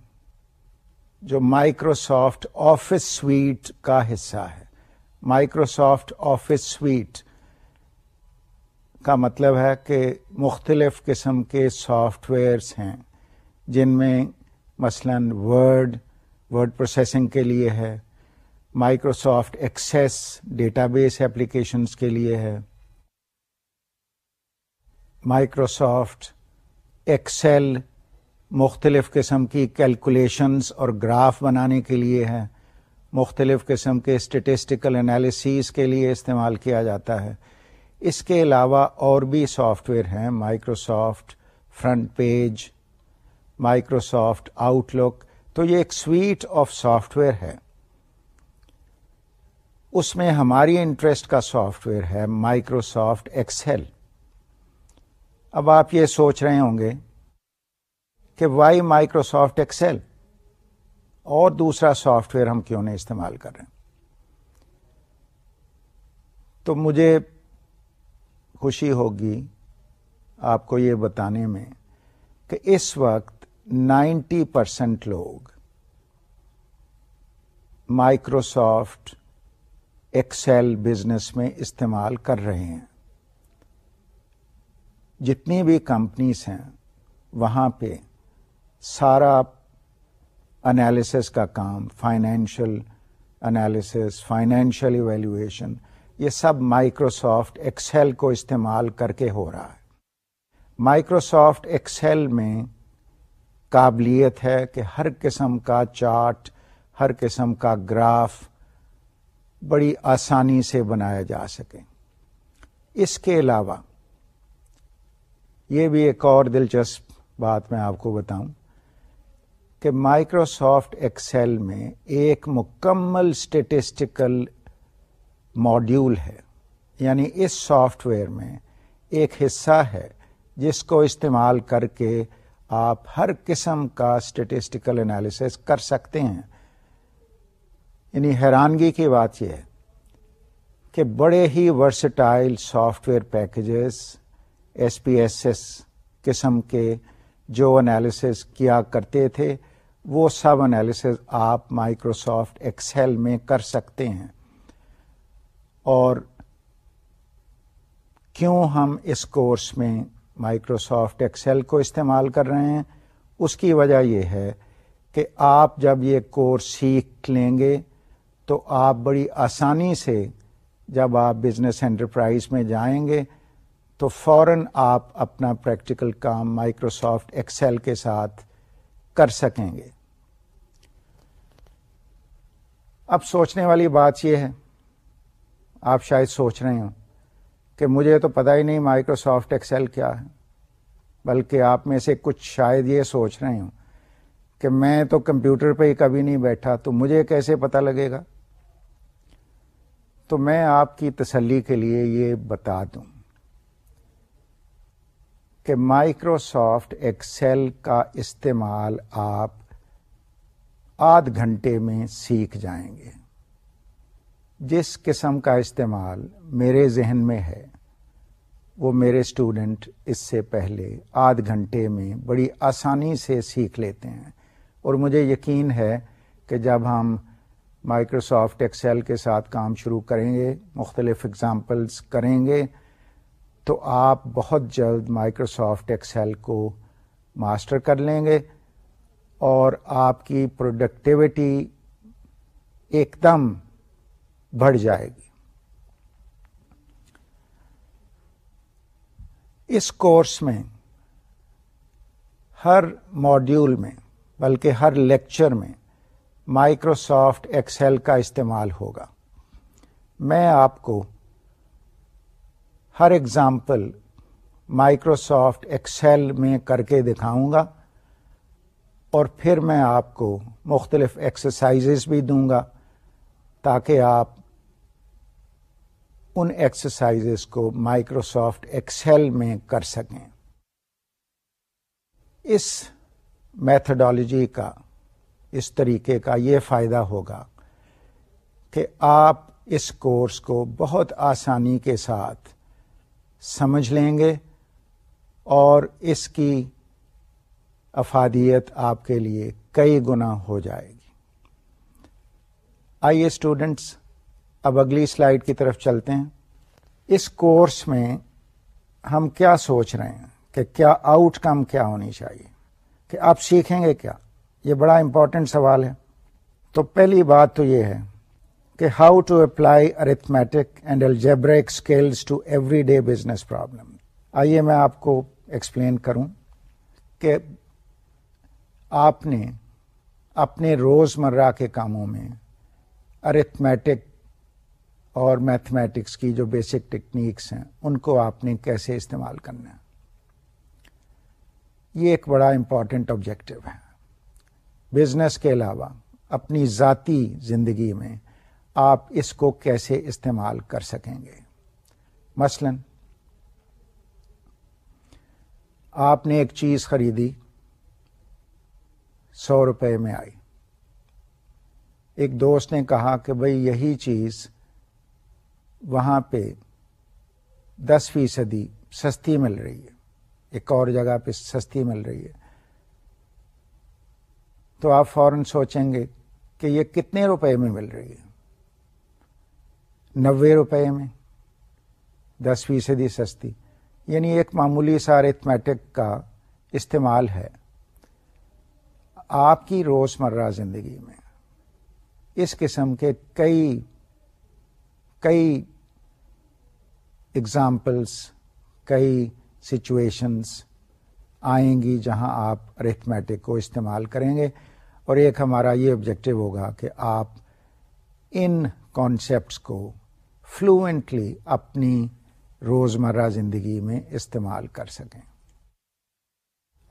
جو مائکروسافٹ آفس سویٹ کا حصہ ہے مائکروسافٹ آفس سویٹ کا مطلب ہے کہ مختلف قسم کے سافٹ ویئرس ہیں جن میں مثلا ورڈ ورڈ پروسیسنگ کے لیے ہے Microsoft Access database applications کے لیے ہے مائکروسافٹ ایکسل مختلف قسم کی کیلکولیشنز اور گراف بنانے کے لیے ہے مختلف قسم کے اسٹیٹسٹیکل انالیسیز کے لیے استعمال کیا جاتا ہے اس کے علاوہ اور بھی سافٹ ویئر ہیں Microsoft FrontPage Microsoft Outlook تو یہ ایک سویٹ آف سافٹ ویئر ہے اس میں ہماری انٹرسٹ کا سافٹ ویئر ہے مائکروسافٹ ایکسل اب آپ یہ سوچ رہے ہوں گے کہ وائی مائکروسافٹ ایکسل اور دوسرا سافٹ ویئر ہم کیوں نہیں استعمال کر رہے تو مجھے خوشی ہوگی آپ کو یہ بتانے میں کہ اس وقت نائنٹی پرسینٹ لوگ مائکروسافٹ ایکسل بزنس میں استعمال کر رہے ہیں جتنی بھی کمپنیز ہیں وہاں پہ سارا انالیسس کا کام فائنینشل انالیسس فائنینشل ایویلویشن یہ سب مائکروسافٹ ایکسل کو استعمال کر کے ہو رہا ہے مائکروسافٹ ایکسل میں قابلیت ہے کہ ہر قسم کا چارٹ ہر قسم کا گراف بڑی آسانی سے بنایا جا سکے اس کے علاوہ یہ بھی ایک اور دلچسپ بات میں آپ کو بتاؤں کہ مائکروسافٹ ایکسل میں ایک مکمل اسٹیٹسٹیکل ماڈیول ہے یعنی اس سافٹ ویئر میں ایک حصہ ہے جس کو استعمال کر کے آپ ہر قسم کا اسٹیٹسٹیکل انالیسس کر سکتے ہیں یعنی حیرانگی کی بات یہ ہے کہ بڑے ہی versatile software packages S P S S قسم کے جو انالیسس کیا کرتے تھے وہ سب انالس آپ مائکروسافٹ ایکسل میں کر سکتے ہیں اور کیوں ہم اس کورس میں مائکروسافٹ ایکسل کو استعمال کر رہے ہیں اس کی وجہ یہ ہے کہ آپ جب یہ کورس سیکھ لیں گے تو آپ بڑی آسانی سے جب آپ بزنس انٹرپرائز میں جائیں گے تو فوراً آپ اپنا پریکٹیکل کام مائکروسافٹ ایکسل کے ساتھ کر سکیں گے اب سوچنے والی بات یہ ہے آپ شاید سوچ رہے ہوں کہ مجھے تو پتہ ہی نہیں مائکروسافٹ ایکسل کیا ہے بلکہ آپ میں سے کچھ شاید یہ سوچ رہے ہوں کہ میں تو کمپیوٹر پہ ہی کبھی نہیں بیٹھا تو مجھے کیسے پتہ لگے گا تو میں آپ کی تسلی کے لیے یہ بتا دوں کہ مائکروسافٹ ایکسل کا استعمال آپ آدھ گھنٹے میں سیکھ جائیں گے جس قسم کا استعمال میرے ذہن میں ہے وہ میرے اسٹوڈینٹ اس سے پہلے آدھ گھنٹے میں بڑی آسانی سے سیکھ لیتے ہیں اور مجھے یقین ہے کہ جب ہم مائکروسافٹ ایکسل کے ساتھ کام شروع کریں گے مختلف اگزامپلس کریں گے تو آپ بہت جلد مائکروسافٹ ایکسل کو ماسٹر کر لیں گے اور آپ کی پروڈکٹیوٹی ایک دم بڑھ جائے گی اس کورس میں ہر ماڈیول میں بلکہ ہر لیکچر میں مائکروسافٹ ایکسل کا استعمال ہوگا میں آپ کو ہر اگزامپل مائکروسافٹ ایکسل میں کر کے دکھاؤں گا اور پھر میں آپ کو مختلف ایکسرسائزز بھی دوں گا تاکہ آپ ان ایکسرسائزز کو مائکروسافٹ ایکسل میں کر سکیں اس میتھڈالوجی کا اس طریقے کا یہ فائدہ ہوگا کہ آپ اس کورس کو بہت آسانی کے ساتھ سمجھ لیں گے اور اس کی افادیت آپ کے لیے کئی گنا ہو جائے گی آئیے اسٹوڈینٹس اب اگلی سلائڈ کی طرف چلتے ہیں اس کورس میں ہم کیا سوچ رہے ہیں کہ کیا آؤٹ کم کیا ہونی چاہیے کہ آپ سیکھیں گے کیا یہ بڑا امپورٹنٹ سوال ہے تو پہلی بات تو یہ ہے کہ how to apply arithmetic and algebraic skills to everyday business problem آئیے میں آپ کو ایکسپلین کروں کہ آپ نے اپنے روز مرہ کے کاموں میں ارتھمیٹک اور میتھمیٹکس کی جو بیسک ٹیکنیکس ہیں ان کو آپ نے کیسے استعمال کرنا ہے یہ ایک بڑا امپورٹنٹ آبجیکٹو ہے بزنس کے علاوہ اپنی ذاتی زندگی میں آپ اس کو کیسے استعمال کر سکیں گے مثلا آپ نے ایک چیز خریدی سو روپے میں آئی ایک دوست نے کہا کہ بھئی یہی چیز وہاں پہ دس فیصدی سستی مل رہی ہے ایک اور جگہ پہ سستی مل رہی ہے تو آپ فوراً سوچیں گے کہ یہ کتنے روپے میں مل رہی ہے نوے روپے میں دس فیصدی سستی یعنی ایک معمولی سا ریتھمیٹک کا استعمال ہے آپ کی روزمرہ زندگی میں اس قسم کے کئی کئی ایگزامپلس کئی سچویشنس آئیں گی جہاں آپ ارتھمیٹک کو استعمال کریں گے اور ایک ہمارا یہ آبجیکٹو ہوگا کہ آپ ان کانسیپٹس کو فلوئنٹلی اپنی روزمرہ زندگی میں استعمال کر سکیں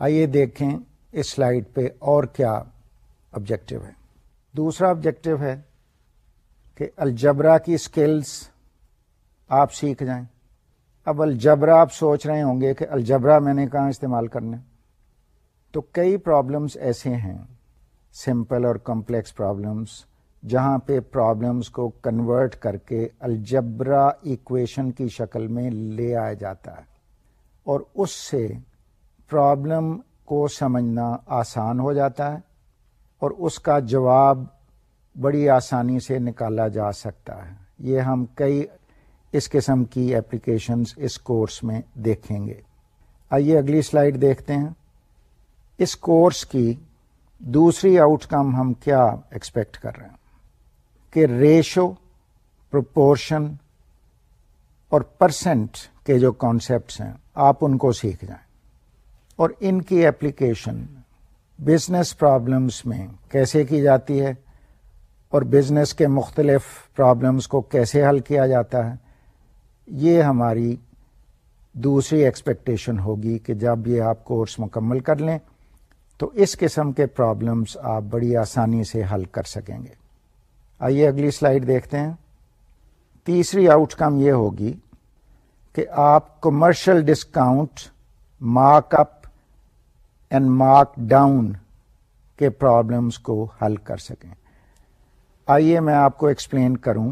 آئیے دیکھیں اس سلائڈ پہ اور کیا آبجیکٹو ہے دوسرا آبجیکٹو ہے کہ الجبرا کی اسکلس آپ سیکھ جائیں اب الجبرا آپ سوچ رہے ہوں گے کہ الجبرا میں نے کہاں استعمال کرنا تو کئی پرابلمس ایسے ہیں سمپل اور کمپلیکس پرابلمس جہاں پہ پرابلمس کو کنورٹ کر کے الجبرا ایکویشن کی شکل میں لے آیا جاتا ہے اور اس سے پرابلم کو سمجھنا آسان ہو جاتا ہے اور اس کا جواب بڑی آسانی سے نکالا جا سکتا ہے یہ ہم کئی اس قسم کی ایپلیکیشنز اس کورس میں دیکھیں گے آئیے اگلی سلائیڈ دیکھتے ہیں اس کورس کی دوسری آؤٹ کم ہم کیا ایکسپیکٹ کر رہے ہیں کہ ریشو پرپورشن اور پرسنٹ کے جو کانسیپٹس ہیں آپ ان کو سیکھ جائیں اور ان کی اپلیکیشن بزنس پرابلمس میں کیسے کی جاتی ہے اور بزنس کے مختلف پرابلمس کو کیسے حل کیا جاتا ہے یہ ہماری دوسری ایکسپیکٹیشن ہوگی کہ جب یہ آپ کورس مکمل کر لیں تو اس قسم کے پرابلمس آپ بڑی آسانی سے حل کر سکیں گے آئیے اگلی سلائڈ دیکھتے ہیں تیسری آؤٹ کم یہ ہوگی کہ آپ commercial discount markup and markdown کے پرابلمس کو حل کر سکیں آئیے میں آپ کو ایکسپلین کروں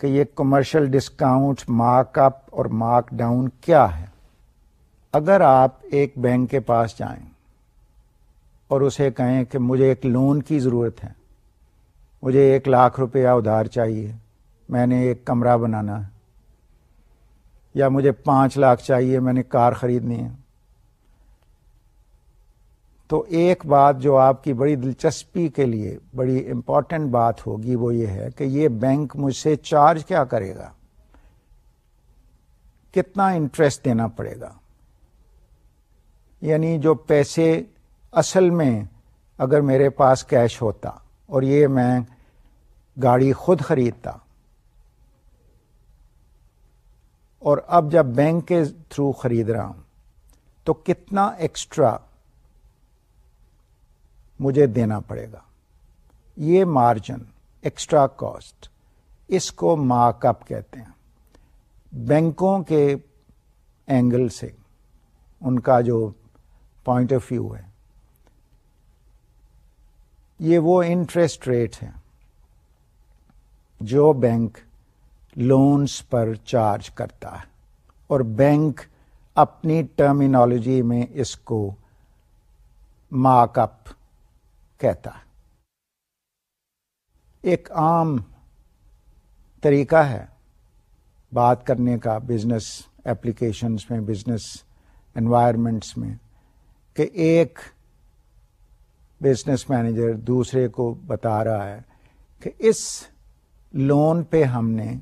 کہ یہ کمرشل ڈسکاؤنٹ مارک اپ اور مارک ڈاؤن کیا ہے اگر آپ ایک بینک کے پاس جائیں اور اسے کہیں کہ مجھے ایک لون کی ضرورت ہے مجھے ایک لاکھ روپیہ ادھار چاہیے میں نے ایک کمرہ بنانا یا مجھے پانچ لاکھ چاہیے میں نے کار خریدنی ہے تو ایک بات جو آپ کی بڑی دلچسپی کے لیے بڑی امپورٹنٹ بات ہوگی وہ یہ ہے کہ یہ بینک مجھ سے چارج کیا کرے گا کتنا انٹرسٹ دینا پڑے گا یعنی جو پیسے اصل میں اگر میرے پاس کیش ہوتا اور یہ میں گاڑی خود خریدتا اور اب جب بینک کے تھرو خرید رہا ہوں تو کتنا ایکسٹرا مجھے دینا پڑے گا یہ مارجن ایکسٹرا کاسٹ اس کو ماک اپ کہتے ہیں بینکوں کے اینگل سے ان کا جو پوائنٹ آف ویو ہے یہ وہ انٹرسٹ ریٹ ہے جو بینک لونس پر چارج کرتا ہے اور بینک اپنی ٹرمینالوجی میں اس کو مارک اپ کہتا ہے ایک عام طریقہ ہے بات کرنے کا بزنس ایپلیکیشنس میں بزنس انوائرمنٹس میں کہ ایک بزنس مینیجر دوسرے کو بتا رہا ہے کہ اس لون پہ ہم نے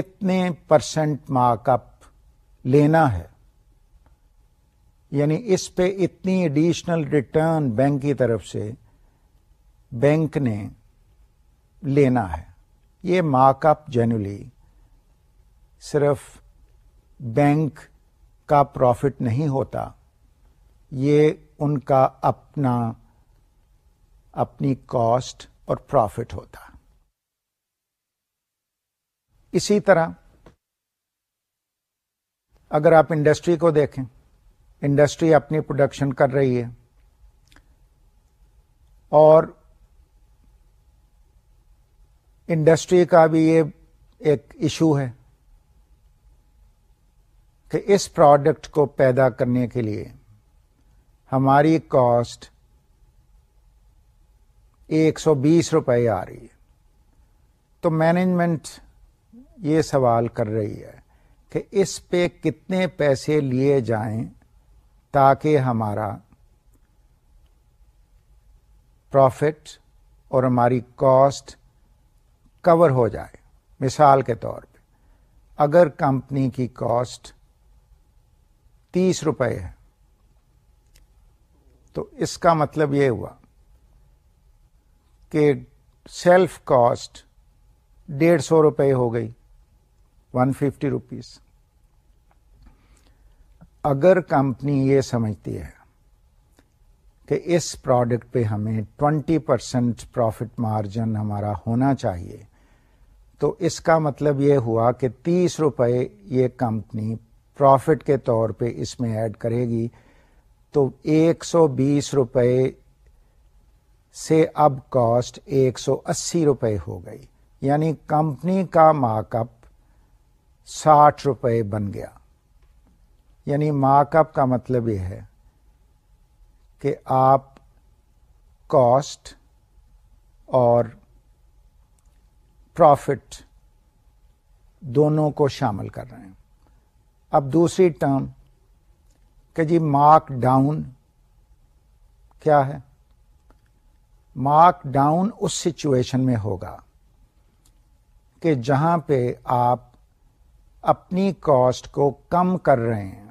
اتنے پرسنٹ مارک اپ لینا ہے یعنی اس پہ اتنی ایڈیشنل ریٹرن بینک کی طرف سے بینک نے لینا ہے یہ مارک اپ جنرلی صرف بینک کا پروفٹ نہیں ہوتا یہ ان کا اپنا اپنی کاسٹ اور پروفٹ ہوتا اسی طرح اگر آپ انڈسٹری کو دیکھیں انڈسٹری اپنی پروڈکشن کر رہی ہے اور انڈسٹری کا بھی یہ ایک ایشو ہے کہ اس پروڈکٹ کو پیدا کرنے کے لیے ہماری کاسٹ ایک سو بیس روپئے آ رہی ہے تو مینجمنٹ یہ سوال کر رہی ہے کہ اس پہ کتنے پیسے لیے جائیں تاکہ ہمارا پروفٹ اور ہماری کاسٹ کور ہو جائے مثال کے طور پہ اگر کمپنی کی کاسٹ تیس روپے ہے تو اس کا مطلب یہ ہوا کہ سیلف کاسٹ ڈیڑھ سو روپے ہو گئی ون ففٹی روپیز اگر کمپنی یہ سمجھتی ہے کہ اس پروڈکٹ پہ ہمیں ٹوینٹی پرسینٹ پروفٹ مارجن ہمارا ہونا چاہیے تو اس کا مطلب یہ ہوا کہ تیس روپے یہ کمپنی پروفٹ کے طور پہ اس میں ایڈ کرے گی تو ایک سو بیس روپے سے اب کاسٹ ایک سو اسی روپے ہو گئی یعنی کمپنی کا مارک اپ ساٹھ روپے بن گیا یعنی مارک اپ کا مطلب یہ ہے کہ آپ کاسٹ اور پروفٹ دونوں کو شامل کر رہے ہیں اب دوسری ٹرم کہ جی مارک ڈاؤن کیا ہے مارک ڈاؤن اس سچویشن میں ہوگا کہ جہاں پہ آپ اپنی کاسٹ کو کم کر رہے ہیں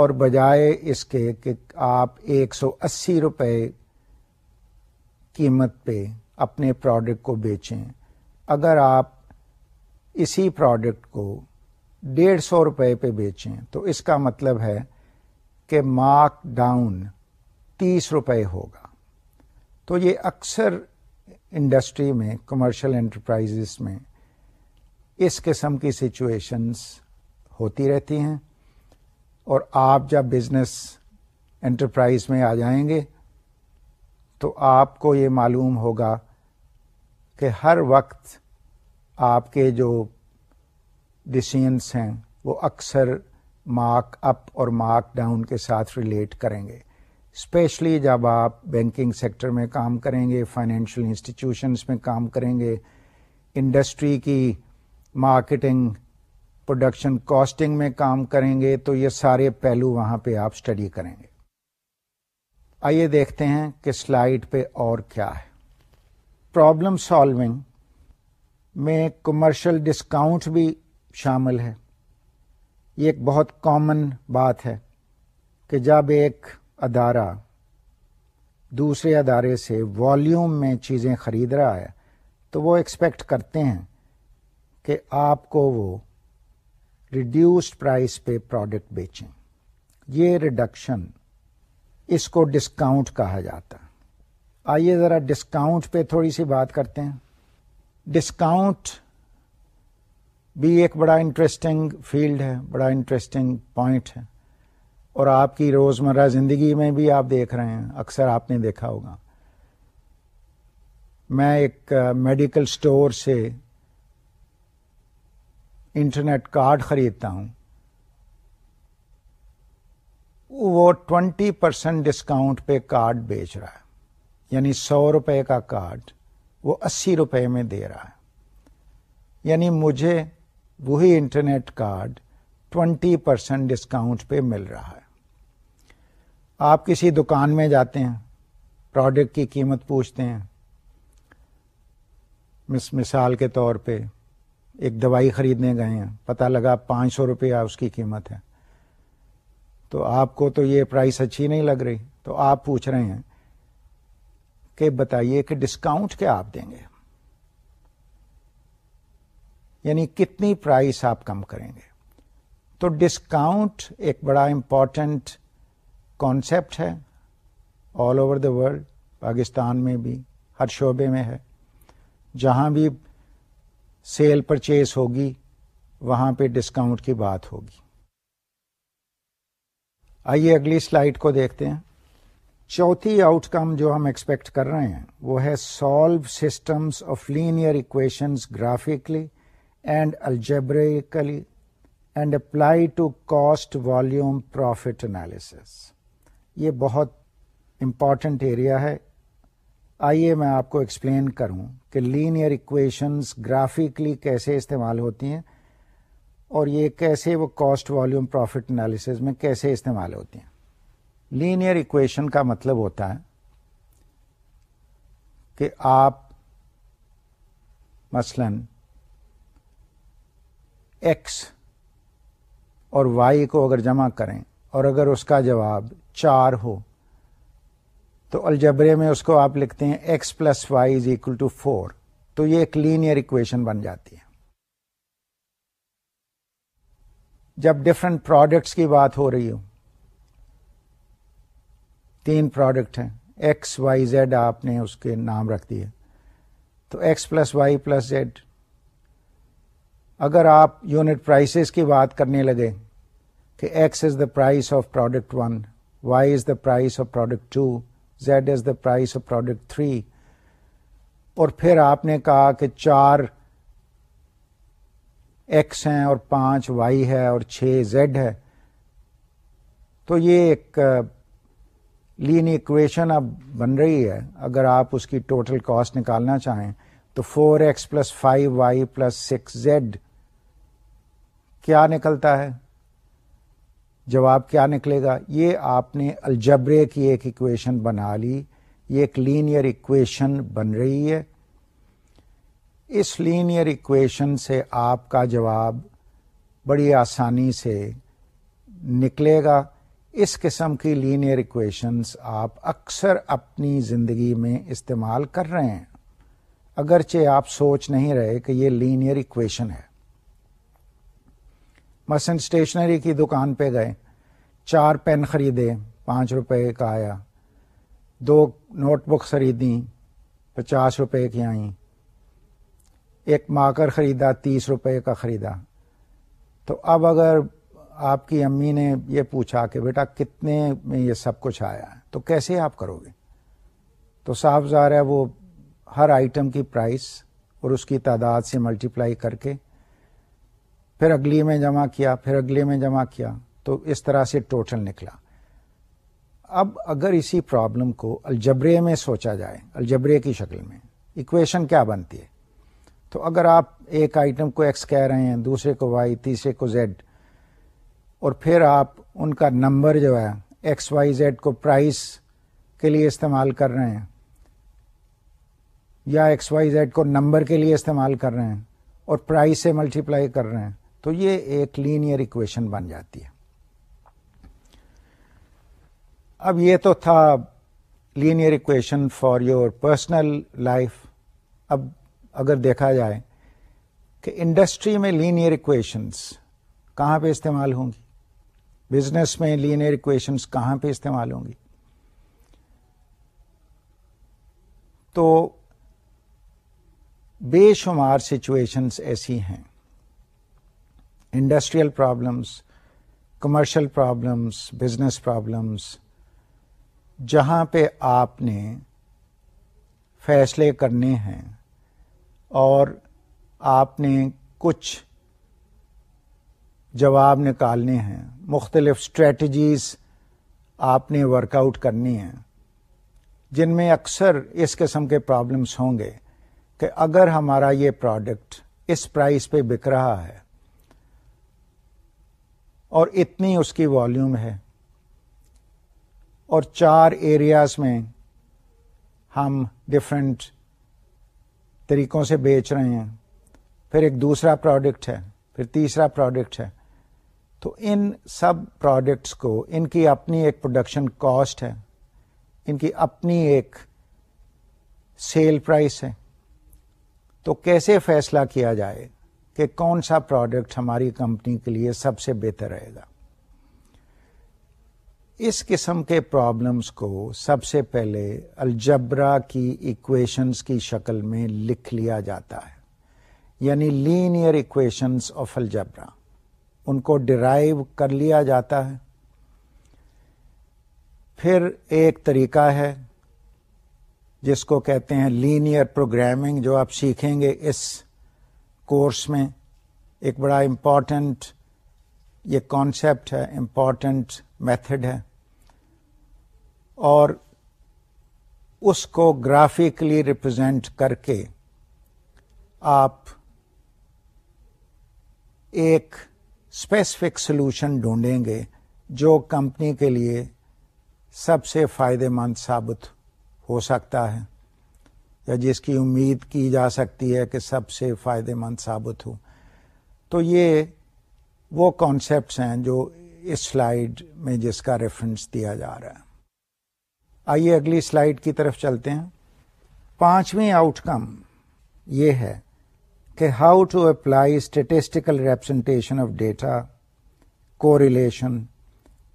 اور بجائے اس کے کہ آپ ایک سو اسی روپے قیمت پہ اپنے پروڈکٹ کو بیچیں اگر آپ اسی پروڈکٹ کو ڈیڑھ سو روپے پہ بیچیں تو اس کا مطلب ہے کہ مارک ڈاؤن تیس روپے ہوگا تو یہ اکثر انڈسٹری میں کمرشل انٹرپرائز میں اس قسم کی سچویشنس ہوتی رہتی ہیں اور آپ جب بزنس انٹرپرائز میں آ جائیں گے تو آپ کو یہ معلوم ہوگا کہ ہر وقت آپ کے جو ڈسیزنس ہیں وہ اکثر مارک اپ اور مارک ڈاؤن کے ساتھ ریلیٹ کریں گے اسپیشلی جب آپ بینکنگ سیکٹر میں کام کریں گے فائنینشیل انسٹیٹیوشنس میں کام کریں گے انڈسٹری کی مارکیٹنگ پروڈکشن کاسٹنگ میں کام کریں گے تو یہ سارے پہلو وہاں پہ آپ اسٹڈی کریں گے آئیے دیکھتے ہیں کہ سلائڈ پہ اور کیا ہے پرابلم سالونگ میں کمرشل ڈسکاؤنٹ بھی شامل ہے یہ ایک بہت کامن بات ہے کہ جب ایک ادارہ دوسرے ادارے سے والیوم میں چیزیں خرید رہا ہے تو وہ ایکسپیکٹ کرتے ہیں کہ آپ کو وہ ریڈیوسڈ پرائز پہ پروڈکٹ بیچیں یہ ریڈکشن اس کو ڈسکاؤنٹ کہا جاتا ہے آئیے ذرا ڈسکاؤنٹ پہ تھوڑی سی بات کرتے ہیں ڈسکاؤنٹ بھی ایک بڑا انٹرسٹنگ فیلڈ ہے بڑا انٹرسٹنگ پوائنٹ ہے اور آپ کی روزمرہ زندگی میں بھی آپ دیکھ رہے ہیں اکثر آپ نے دیکھا ہوگا میں ایک میڈیکل اسٹور سے انٹرنیٹ کارڈ خریدتا ہوں وہ ٹوینٹی پرسینٹ ڈسکاؤنٹ پہ کارڈ بیچ رہا ہے یعنی سو روپے کا کارڈ وہ اسی روپے میں دے رہا ہے یعنی مجھے وہی internet card twenty percent discount پہ مل رہا ہے آپ کسی دکان میں جاتے ہیں پروڈکٹ کی قیمت پوچھتے ہیں مس مثال کے طور پہ ایک دوائی خریدنے گئے ہیں پتہ لگا پانچ سو روپیہ اس کی قیمت ہے تو آپ کو تو یہ پرائس اچھی نہیں لگ رہی تو آپ پوچھ رہے ہیں کہ بتائیے کہ ڈسکاؤنٹ کیا آپ دیں گے یعنی کتنی پرائس آپ کم کریں گے تو ڈسکاؤنٹ ایک بڑا امپورٹنٹ کانسیپٹ ہے all over the world Pakistan میں بھی ہر شعبے میں ہے جہاں بھی سیل پرچیز ہوگی وہاں پہ ڈسکاؤنٹ کی بات ہوگی آئیے اگلی سلائڈ کو دیکھتے ہیں چوتھی آؤٹ کم جو ہم ایکسپیکٹ کر رہے ہیں وہ ہے solve systems of linear equations graphically and algebraically and apply to cost volume profit analysis یہ بہت امپورٹنٹ ایریا ہے آئیے میں آپ کو ایکسپلین کروں کہ لینئر ایکویشنز گرافیکلی کیسے استعمال ہوتی ہیں اور یہ کیسے وہ کاسٹ والیوم پروفٹ انالیسز میں کیسے استعمال ہوتی ہیں لینئر اکویشن کا مطلب ہوتا ہے کہ آپ مثلا ایکس اور وائی کو اگر جمع کریں اور اگر اس کا جواب چار ہو تو الجبرے میں اس کو آپ لکھتے ہیں x plus y is equal to four تو یہ ایک لینئر اکویشن بن جاتی ہے جب ڈفرنٹ پروڈکٹس کی بات ہو رہی ہو تین پروڈکٹ ہیں ایکس وائی زیڈ آپ نے اس کے نام رکھ دیے تو x plus y plus z اگر آپ یونٹ پرائسز کی بات کرنے لگے کہ x is the price of product one y is the price of product two z is the price of product three اور پھر آپ نے کہا کہ چار ایکس ہیں اور پانچ وائی ہے اور چھ زیڈ ہے تو یہ ایک لین اکویشن اب بن رہی ہے اگر آپ اس کی ٹوٹل کاسٹ نکالنا چاہیں تو four x plus five y plus six z کیا نکلتا ہے جواب کیا نکلے گا یہ آپ نے الجبرے کی ایک ایکویشن بنا لی یہ ایک لینئر ایکویشن بن رہی ہے اس لینئر ایکویشن سے آپ کا جواب بڑی آسانی سے نکلے گا اس قسم کی لینئر ایکویشنز آپ اکثر اپنی زندگی میں استعمال کر رہے ہیں اگرچہ آپ سوچ نہیں رہے کہ یہ لینئر ایکویشن ہے مثلاً اسٹیشنری کی دکان پہ گئے چار پین خریدے پانچ روپے کا آیا دو نوٹ بک خریدیں پچاس روپے کی آئیں ایک ماکر خریدا تیس روپے کا خریدا تو اب اگر آپ کی امی نے یہ پوچھا کہ بیٹا کتنے میں یہ سب کچھ آیا ہے تو کیسے آپ کرو گے تو صاف ظاہر ہے وہ ہر آئٹم کی پرائس اور اس کی تعداد سے ملٹیپلائی کر کے پھر اگلی میں جمع کیا پھر اگلی میں جمع کیا تو اس طرح سے ٹوٹل نکلا اب اگر اسی پرابلم کو الجبرے میں سوچا جائے الجبرے کی شکل میں اکویشن کیا بنتی ہے تو اگر آپ ایک آئٹم کو ایکس کہہ رہے ہیں دوسرے کو وائی تیسرے کو زیڈ اور پھر آپ ان کا نمبر جو ہے ایکس وائی زیڈ کو پرائز کے لیے استعمال کر رہے ہیں یا ایکس وائی زیڈ کو نمبر کے لیے استعمال کر رہے ہیں اور پرائز سے ملٹیپلائی کر رہے ہیں تو یہ ایک لینئر اکویشن بن جاتی ہے اب یہ تو تھا linear equation for your personal life اب اگر دیکھا جائے کہ انڈسٹری میں لینئر اکویشنس کہاں پہ استعمال ہوں گی بزنس میں لینئر اکویشنس کہاں پہ استعمال ہوں گی تو بے شمار سچویشنس ایسی ہیں industrial problems commercial problems business problems جہاں پہ آپ نے فیصلے کرنے ہیں اور آپ نے کچھ جواب نکالنے ہیں مختلف اسٹریٹجیز آپ نے ورک آؤٹ کرنی ہیں جن میں اکثر اس قسم کے پرابلمس ہوں گے کہ اگر ہمارا یہ پروڈکٹ اس پرائز پہ بک رہا ہے اور اتنی اس کی والیوم ہے اور چار ایریاز میں ہم ڈفرینٹ طریقوں سے بیچ رہے ہیں پھر ایک دوسرا پروڈکٹ ہے پھر تیسرا پروڈکٹ ہے تو ان سب پروڈکٹس کو ان کی اپنی ایک پروڈکشن کاسٹ ہے ان کی اپنی ایک سیل پرائس ہے تو کیسے فیصلہ کیا جائے کہ کون سا پروڈکٹ ہماری کمپنی کے لیے سب سے بہتر رہے گا اس قسم کے پرابلمس کو سب سے پہلے الجبرا کی ایکویشنز کی شکل میں لکھ لیا جاتا ہے یعنی لینئر ایکویشنز آف الجبرا ان کو ڈرائیو کر لیا جاتا ہے پھر ایک طریقہ ہے جس کو کہتے ہیں لینئر پروگرامنگ جو آپ سیکھیں گے اس کورس میں ایک بڑا امپارٹینٹ یہ کانسیپٹ ہے امپارٹینٹ میتھڈ ہے اور اس کو گرافکلی ریپرزینٹ کر کے آپ ایک اسپیسیفک سولوشن ڈھونڈیں گے جو کمپنی کے لیے سب سے فائدے مند ثابت ہو سکتا ہے یا جس کی امید کی جا سکتی ہے کہ سب سے فائدے مند ثابت ہوں تو یہ وہ کانسیپٹس ہیں جو اس سلائیڈ میں جس کا ریفرنس دیا جا رہا ہے آئیے اگلی سلائیڈ کی طرف چلتے ہیں پانچویں آؤٹ کم یہ ہے کہ how to apply statistical representation of data correlation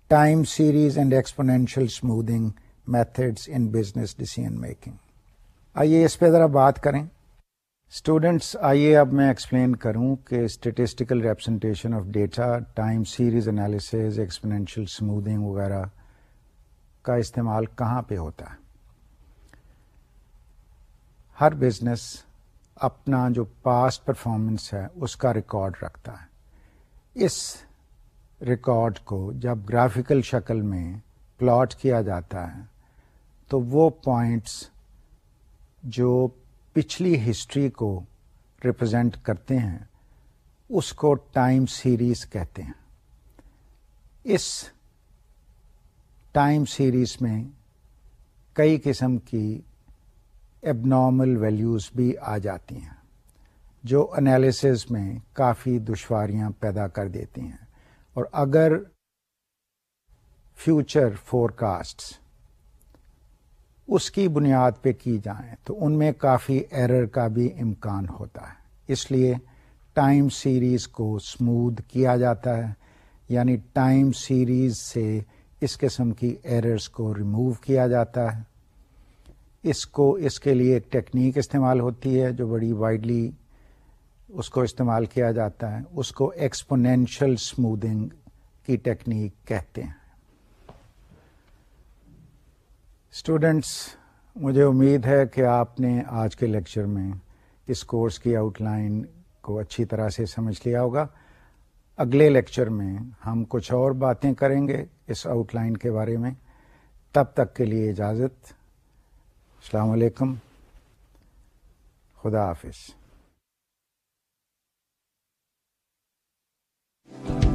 time series and exponential smoothing methods in business decision making آئیے اس پہ ذرا بات کریں اسٹوڈینٹس آئیے اب میں ایکسپلین کروں کہ statistical representation of data time series analysis exponential smoothing وغیرہ کا استعمال کہاں پہ ہوتا ہے ہر بزنس اپنا جو پاسٹ پرفارمنس ہے اس کا ریکارڈ رکھتا ہے اس ریکارڈ کو جب گرافیکل شکل میں پلاٹ کیا جاتا ہے تو وہ پوائنٹس جو پچھلی ہسٹری کو ریپرزینٹ کرتے ہیں اس کو ٹائم سیریز کہتے ہیں اس ٹائم سیریز میں کئی قسم کی نارمل ویلیوز بھی آ جاتی ہیں جو انالیسز میں کافی دشواریاں پیدا کر دیتی ہیں اور اگر فیوچر فور کاسٹس اس کی بنیاد پہ کی جائیں تو ان میں کافی ایرر کا بھی امکان ہوتا ہے اس لیے ٹائم سیریز کو سمود کیا جاتا ہے یعنی ٹائم سیریز سے اس قسم کی ایررز کو ریموو کیا جاتا ہے اس کو اس کے لیے ایک ٹیکنیک استعمال ہوتی ہے جو بڑی وائڈلی اس کو استعمال کیا جاتا ہے اس کو ایکسپونینشل اسمودنگ کی ٹیکنیک کہتے ہیں اسٹوڈینٹس مجھے امید ہے کہ آپ نے آج کے لیکچر میں اس کورس کی آؤٹ لائن کو اچھی طرح سے سمجھ لیا ہوگا اگلے لیکچر میں ہم کچھ اور باتیں کریں گے اس آؤٹ لائن کے بارے میں تب تک کے لیے اجازت السلام علیکم خدا حافظ